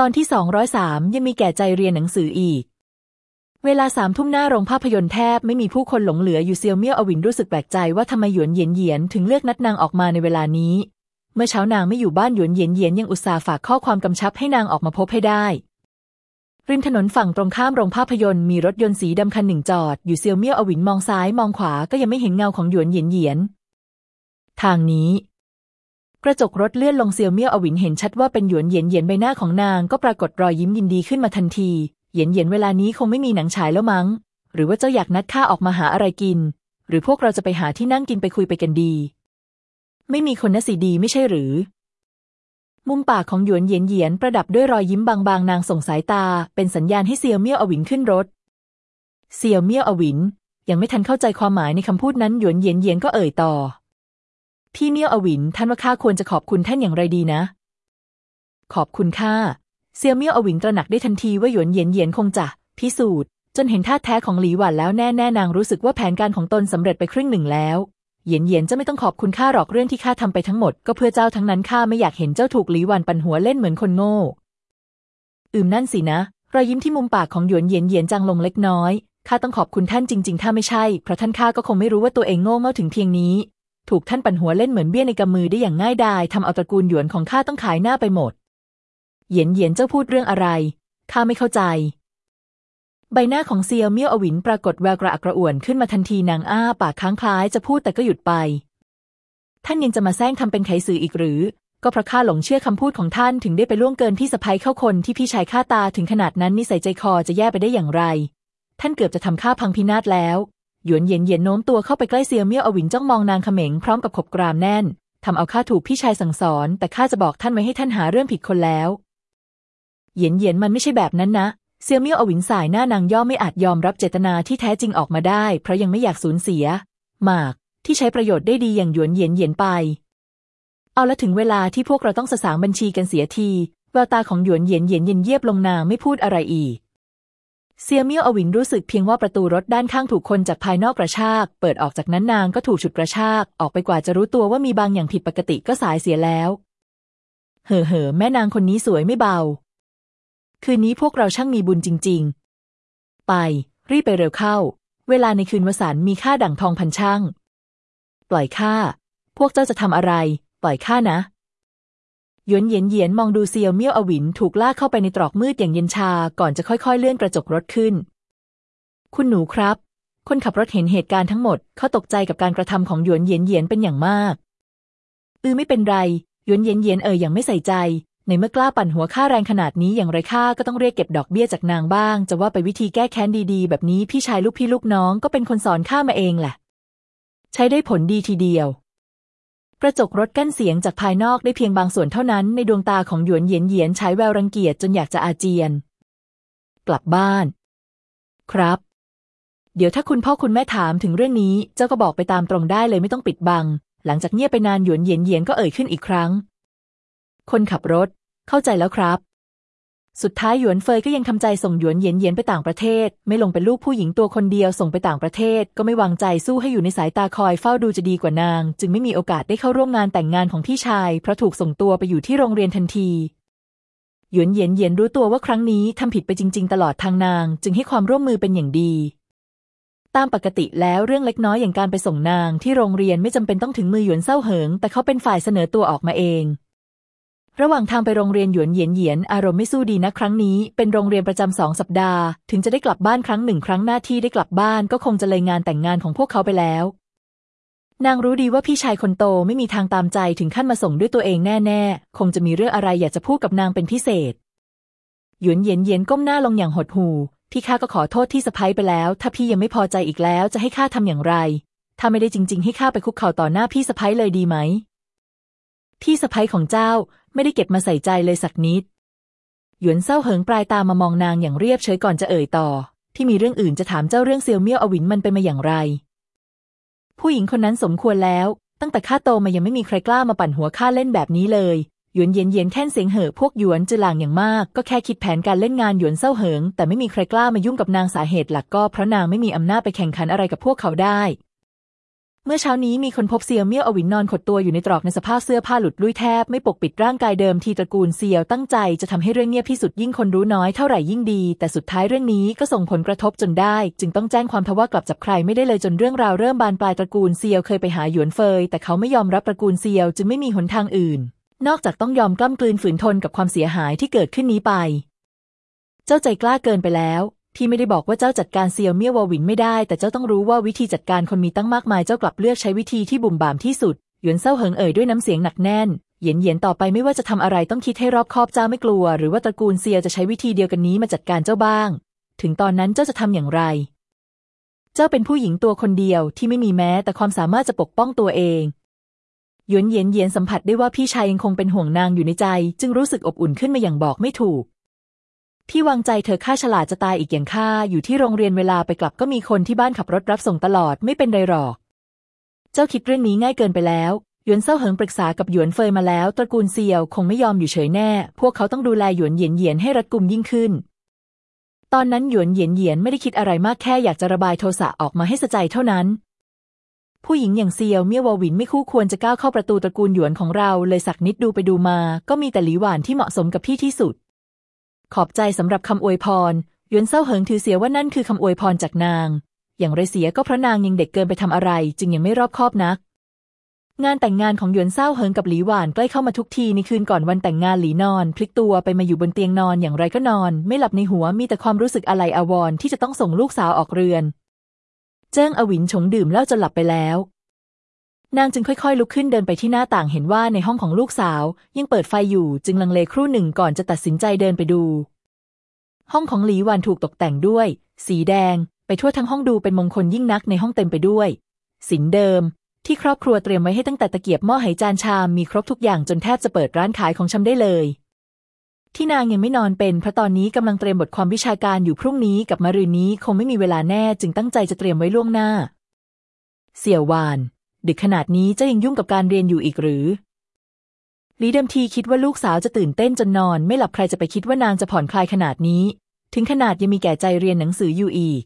ตอนที่สองร้อยสามยังมีแก่ใจเรียนหนังสืออีก เวลาสามทุ่มหน้าโรงภาพยนตร์แทบไม่มีผู้คนหลงเหลืออยู่เซียวเมี่ยวอวินรู้สึกแปลกใจว่าทำไมหยวนเหยียนเหยียนถึงเลือกนัดนางออกมาในเวลานี้ เมื่อเช้านางไม่อยู่บ้านหยวนเหยียนเหยียนยังอุตส่าห์ฝากข้อความกำชับให้นางออกมาพบให้ได้ ริมถนนฝั่งตรงข้ามโรงภาพยนตร์มีรถยนต์สีดำคันหนึ่งจอดอยู่เซียวเมี่ยวอวินมองซ้ายมองขวาก็ยังไม่เห็นเงาของหยวนเหยียนเหยียนทางนี้ กระจกรถเลื่อนลงเซียวเมี่ยวอวินเห็นชัดว่าเป็นหยวนเหยียนเหยียนใบหน้าของนางก็ปรากฏรอยยิ้มยินดีขึ้นมาทันที เหยียนเหยียนเวลานี้คงไม่มีหนังฉายแล้วมั้ง หรือว่าเจ้าอยากนัดข้าออกมาหาอะไรกิน หรือพวกเราจะไปหาที่นั่งกินไปคุยไปกันดี ไม่มีคนนะสีดีไม่ใช่หรือ มุมปากของหยวนเหยียนเหยียนประดับด้วยรอยยิ้มบางๆ นางส่งสายตา เป็นสัญญาณให้เซียวเมี่ยวอวินขึ้นรถ เซียวเมี่ยวอวิน ยังไม่ทันเข้าใจความหมายในคำพูดนั้นหยวนเหยียนเหยียนก็เอ่ยต่อ พี่เมี่ยวอวินท่านว่าข้าควรจะขอบคุณท่านอย่างไรดีนะ ขอบคุณข้าเซียวเมี่ยวอวินตระหนักได้ทันทีว่าหยวนเหยียนเหยียนคงจะพิสูจน์จนเห็นท่าแท้ของหลีหวันแล้วแน่แน่นางรู้สึกว่าแผนการของตนสำเร็จไปครึ่งหนึ่งแล้วเหยียนเหยียนจะไม่ต้องขอบคุณข้าหรอกเรื่องที่ข้าทำไปทั้งหมดก็เพื่อเจ้าทั้งนั้นข้าไม่อยากเห็นเจ้าถูกหลีหวันปั่นหัวเล่นเหมือนคนโง่ อืมนั่นสินะรอยยิ้มที่มุมปากของหยวนเหยียนเหยียนจางลงเล็กน้อยข้าต้องขอบคุณท่านจริง ๆ ถ้าไม่ใช่เพราะท่านข้าก็คงไม่รู้ว่าตัวเองโง่เง่าถึงเพียงนี้ ถูกท่านปั่นหัวเล่นเหมือนเบี้ยในกำมือได้อย่างง่ายดายทำเอาตระกูลหยวนของข้าต้องขายหน้าไปหมด เหยียนเหยียนเจ้าพูดเรื่องอะไรข้าไม่เข้าใจ ใบหน้าของเซียวเมี่ยวอวินปรากฏแววกระอักกระอ่วนขึ้นมาทันทีนางอ้าปากค้างคล้ายจะพูดแต่ก็หยุดไป ท่านยังจะมาแซงทำเป็นไขสื่ออีกหรือ ก็เพราะข้าหลงเชื่อคำพูดของท่านถึงได้ไปล่วงเกินพี่สะพ้ยเข้าคนที่พี่ชายข้าตาถึงขนาดนั้นนิสัยใจคอจะแย่ไปได้อย่างไร ท่านเกือบจะทำข้าพังพินาศแล้ว หยวนเย็นเย็นโน้มตัวเข้าไปใกล้เซียวเมี่ยวอวินจ้องมองนางเขม็งพร้อมกับขบกรามแน่นทำเอาข้าถูกพี่ชายสั่งสอน แต่ข้าจะบอกท่านไว้ให้ท่านหาเรื่องผิดคนแล้ว เยียนเยียนมันไม่ใช่แบบนั้นนะเซียวเมี่ยวอวินสายหน้านางย่อไม่อาจยอมรับเจตนาที่แท้จริงออกมาได้ เพราะยังไม่อยากสูญเสียหมากที่ใช้ประโยชน์ได้ดีอย่างหยวนเยียนเยียนไป เอาละถึงเวลาที่พวกเราต้องสสางบัญชีกันเสียทีแววตาของหยวนเยียนเยียนเย็นเยียบลงนางไม่พูดอะไรอีก เซียเมียวอวินรู้สึกเพียงว่าประตูรถด้านข้างถูกคนจากภายนอกกระชาก เปิดออกจากนั้นนางก็ถูกฉุดกระชาก ออกไปกว่าจะรู้ตัวว่ามีบางอย่างผิดปกติก็สายเสียแล้ว เห่อเห่อแม่นางคนนี้สวยไม่เบา คืนนี้พวกเราช่างมีบุญจริง ๆ ไป รีบไปเร็วเข้า เวลาในคืนวสันมีค่าดั่งทองพันช่าง ปล่อยข้า พวกเจ้าจะทำอะไร ปล่อยข้านะ หยวนเหยียนเหยียนมองดูเซียวเมี่ยวอวินถูกลากเข้าไปในตรอกมืดอย่างเย็นชา ก่อนจะค่อยๆ เลื่อนกระจกรถขึ้น คุณหนูครับ คนขับรถเห็นเหตุการณ์ทั้งหมด เขาตกใจกับการกระทำของหยวนเหยียนเหยียนเป็นอย่างมาก อือไม่เป็นไรหยวนเหยียนเหยียนเอ่ยอย่างไม่ใส่ใจ ในเมื่อกล้าปั่นหัวค่าแรงขนาดนี้อย่างไรข้าก็ต้องเรียกเก็บดอกเบี้ยจากนางบ้าง จะว่าไปวิธีแก้แค้นดีๆ แบบนี้พี่ชายลูกพี่ลูกน้องก็เป็นคนสอนข้ามาเองแหละ ใช้ได้ผลดีทีเดียว ระจกรถกั้นเสียงจากภายนอกได้เพียงบางส่วนเท่านั้นในดวงตาของหยวนเหยียนเหยียนใช้แววรังเกียจจนอยากจะอาเจียน กลับบ้าน ครับ เดี๋ยวถ้าคุณพ่อคุณแม่ถามถึงเรื่องนี้ เจ้าก็บอกไปตามตรงได้เลยไม่ต้องปิดบัง หลังจากเงียบไปนานหยวนเหยียนเหยียนก็เอ่ยขึ้นอีกครั้ง คนขับรถ เข้าใจแล้วครับ สุดท้ายหยวนเฟยก็ยังทำใจส่งหยวนเยียนเยียนไปต่างประเทศ ไม่ลงเป็นลูกผู้หญิงตัวคนเดียวส่งไปต่างประเทศ ก็ไม่วางใจสู้ให้อยู่ในสายตาคอยเฝ้าดูจะดีกว่านาง จึงไม่มีโอกาสได้เข้าร่วมงานแต่งงานของพี่ชาย เพราะถูกส่งตัวไปอยู่ที่โรงเรียนทันทีหยวนเยียนเยียนรู้ตัวว่าครั้งนี้ทำผิดไปจริง ๆ ตลอดทางนาง จึงให้ความร่วมมือเป็นอย่างดีตามปกติแล้วเรื่องเล็กน้อยอย่างการไปส่งนางที่โรงเรียนไม่จำเป็นต้องถึงมือหยวนเศร้าเหิง แต่เขาเป็นฝ่ายเสนอตัวออกมาเอง ระหว่างทางไปโรงเรียนหยวนเหยียนเหยียนอารมณ์ไม่สู้ดีนะครั้งนี้เป็นโรงเรียนประจำสองสัปดาห์ ถึงจะได้กลับบ้านครั้งหนึ่งครั้งหน้าที่ได้กลับบ้านก็คงจะเลยงานแต่งงานของพวกเขาไปแล้ว นางรู้ดีว่าพี่ชายคนโตไม่มีทางตามใจถึงขั้นมาส่งด้วยตัวเองแน่ๆ คงจะมีเรื่องอะไรอยากจะพูดกับนางเป็นพิเศษ หยวนเหยียนเหยียนก้มหน้าลงอย่างหดหู่พี่ข้าก็ขอโทษที่สะพ้ายไปแล้ว ถ้าพี่ยังไม่พอใจอีกแล้วจะให้ข้าทำอย่างไร ถ้าไม่ได้จริง ๆ ให้ข้าไปคุกเข่าต่อหน้าพี่สะพ้ายเลยดีไหม พี่สะพ้ยของเจ้าไม่ได้เก็บมาใส่ใจเลยสักนิด หยวนเศร้าเหิงปลายตามามองนางอย่างเรียบเฉยก่อนจะเอ่ยต่อ ที่มีเรื่องอื่นจะถามเจ้าเรื่องเซียวเมี่ยวอวินมันไปมาอย่างไร ผู้หญิงคนนั้นสมควรแล้ว ตั้งแต่ข้าโตมายังไม่มีใครกล้ามาปั่นหัวข้าเล่นแบบนี้เลยหยวนเย็นเย็นแค่นเสียงเหอะพวกหยวนจือหลางอย่างมาก ก็แค่คิดแผนการเล่นงานหยวนเศร้าเหิง แต่ไม่มีใครกล้ามายุ่งกับนางสาเหตุหลักก็เพราะนางไม่มีอำนาจไปแข่งขันอะไรกับพวกเขาได้ เมื่อเช้านี้มีคนพบเซียวเมี่ยวอวินนอนขดตัวอยู่ในตรอกในสภาพเสื้อผ้าหลุดลุ่ยแทบไม่ปกปิดร่างกายเดิมทีตระกูลเซียวตั้งใจจะทำให้เรื่องเงียบที่สุดยิ่งคนรู้น้อยเท่าไหร่ยิ่งดี แต่สุดท้ายเรื่องนี้ก็ส่งผลกระทบจนได้ จึงต้องแจ้งความทว่ากลับจับใครไม่ได้เลยจนเรื่องราวเริ่มบานปลายตระกูลเซียวเคยไปหาหยวนเฟย แต่เขาไม่ยอมรับตระกูลเซียวจึงไม่มีหนทางอื่น นอกจากต้องยอมกล้ำกลืนฝืนทนกับความเสียหายที่เกิดขึ้นนี้ไป เจ้าใจกล้าเกินไปแล้ว ที่ไม่ได้บอกว่าเจ้าจัดการเซียวเมี่ยววอวินไม่ได้ แต่เจ้าต้องรู้ว่าวิธีจัดการคนมีตั้งมากมายเจ้ากลับเลือกใช้วิธีที่บุ่มบ่ามที่สุดหยวนเซาเหิงเอ่ยด้วยน้ำเสียงหนักแน่นเหยียนเหยียนต่อไปไม่ว่าจะทำอะไรต้องคิดให้รอบคอบเจ้าไม่กลัว หรือว่าตระกูลเซียวจะใช้วิธีเดียวกันนี้มาจัดการเจ้าบ้าง ถึงตอนนั้นเจ้าจะทำอย่างไร เจ้าเป็นผู้หญิงตัวคนเดียวที่ไม่มีแม้แต่ความสามารถจะปกป้องตัวเองหยวนเหยียนเหยียนสัมผัสได้ว่าพี่ชายยังคงเป็นห่วงนางอยู่ในใจ จึงรู้สึกอบอุ่นขึ้นมาอย่างบอกไม่ถูก ที่วางใจเธอค่าฉลาดจะตายอีกอย่างค่าอยู่ที่โรงเรียนเวลาไปกลับก็มีคนที่บ้านขับรถรับส่งตลอดไม่เป็นไรหรอก เจ้าคิดเรื่องนี้ง่ายเกินไปแล้วหยวนเซาเหิงปรึกษากับหยวนเฟยมาแล้ว ตระกูลเซียวคงไม่ยอมอยู่เฉยแน่ พวกเขาต้องดูแลหยวนเหยียนเหยียนให้รัดกุมยิ่งขึ้น ตอนนั้นหยวนเหยียนเหยียนไม่ได้คิดอะไรมากแค่อยากจะระบายโทสะออกมาให้สะใจเท่านั้น ผู้หญิงอย่างเซียวเมี่ยวววินไม่คู่ควรจะก้าวเข้าประตูตระกูลหยวนของเราเลยสักนิดดูไปดูมา ก็มีแต่หลีหวานที่เหมาะสมกับพี่ที่สุด ขอบใจสำหรับคำอวยพรหยวนเซาเหิงถือเสียว่านั่นคือคำอวยพรจากนาง อย่างไรเสียก็เพราะนางยังเด็กเกินไปทำอะไร จึงยังไม่รอบคอบนัก งานแต่งงานของหยวนเซาเหิงกับหลีหวานใกล้เข้ามาทุกทีในคืนก่อนวันแต่งงานหลีนอน พลิกตัวไปมาอยู่บนเตียงนอนอย่างไรก็นอน ไม่หลับในหัวมีแต่ความรู้สึกอะไรอาวรที่จะต้องส่งลูกสาวออกเรือน เจิ้งอวินชงดื่มแล้วจนหลับไปแล้ว นางจึงค่อยๆ ลุกขึ้นเดินไปที่หน้าต่างเห็นว่าในห้องของลูกสาว ยังเปิดไฟอยู่จึงลังเลครู่หนึ่งก่อนจะตัดสินใจเดินไปดู ห้องของหลีหวันถูกตกแต่งด้วย สีแดง ไปทั่วทั้งห้องดูเป็นมงคลยิ่งนักในห้องเต็มไปด้วย สินเดิม ที่ครอบครัวเตรียมไว้ให้ตั้งแต่ตะเกียบหม้อไหจานชามมีครบทุกอย่างจนแทบจะเปิดร้านขายของชำได้เลย ที่นางยังไม่นอนเป็นเพราะตอนนี้กำลังเตรียมบทความวิชาการอยู่พรุ่งนี้กับมะรืนนี้คงไม่มีเวลาแน่จึงตั้งใจจะเตรียมไว้ล่วงหน้า เสี่ยววาน ดึกขนาดนี้เจ้ายังยุ่งกับการเรียนอยู่อีกหรือลีเดิมทีคิดว่าลูกสาวจะตื่นเต้นจนนอน ไม่หลับใครจะไปคิดว่านางจะผ่อนคลายขนาดนี้ ถึงขนาดยังมีแก่ใจเรียนหนังสืออยู่อีก